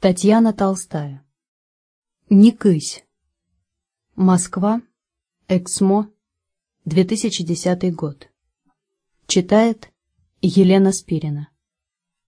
Татьяна Толстая. Никысь. Москва. Эксмо. 2010 год. Читает Елена Спирина.